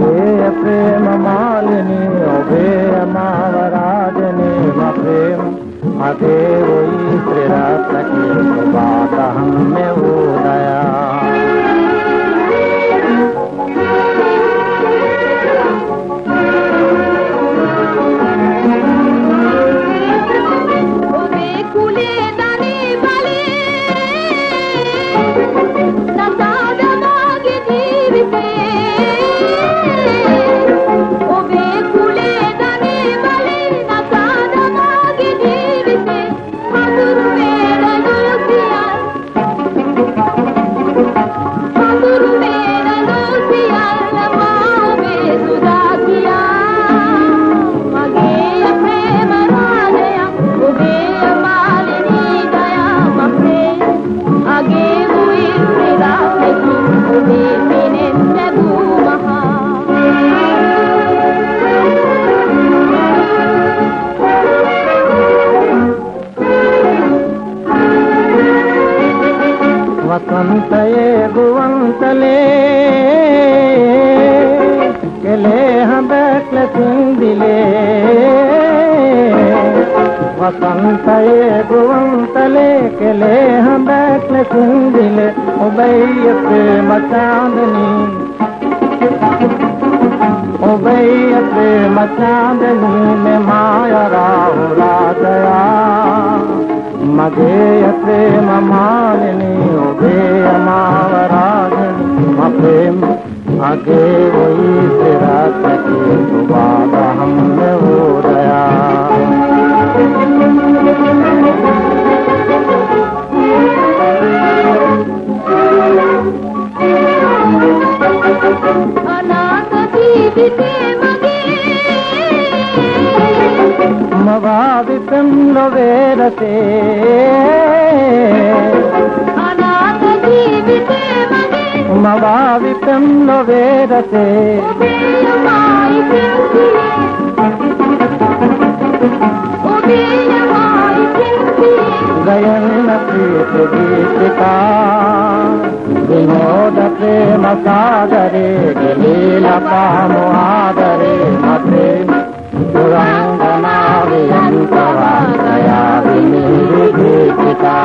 अभेय प्रेम मालिनी अभेय मावराजनी प्रेम अभेय श्रीरत्न की बात हमें ವಸಂತಯೇ ಗುವಂತಲೇ ಕೆಲೆ ಹಬಕ್ಲ ಸಿಂದಿಲೆ ವಸಂತಯೇ ಗುವಂತಲೆ ಕೆಲೆ ಹಬಕ್ಲ ಸಿಂದಿಲೆ ಉಬಯ್ಯ ಪ್ರೇಮ ಚಾಂದನಿ उबैय प्रेम चांदनी में माया राहुला दया मगेय प्रेम मालिनी सके वही तेरा सके तो बाबा हमने वो दया मवा विपिन लवे रसे। వేరతే మవాదితం వేరతే గయన ప్రీత గీతికా వినోద ప్రేమ సాగరే గలీల పాము ఆదరే ప్రేమ పురంగనా వియంతవా దయా గీతికా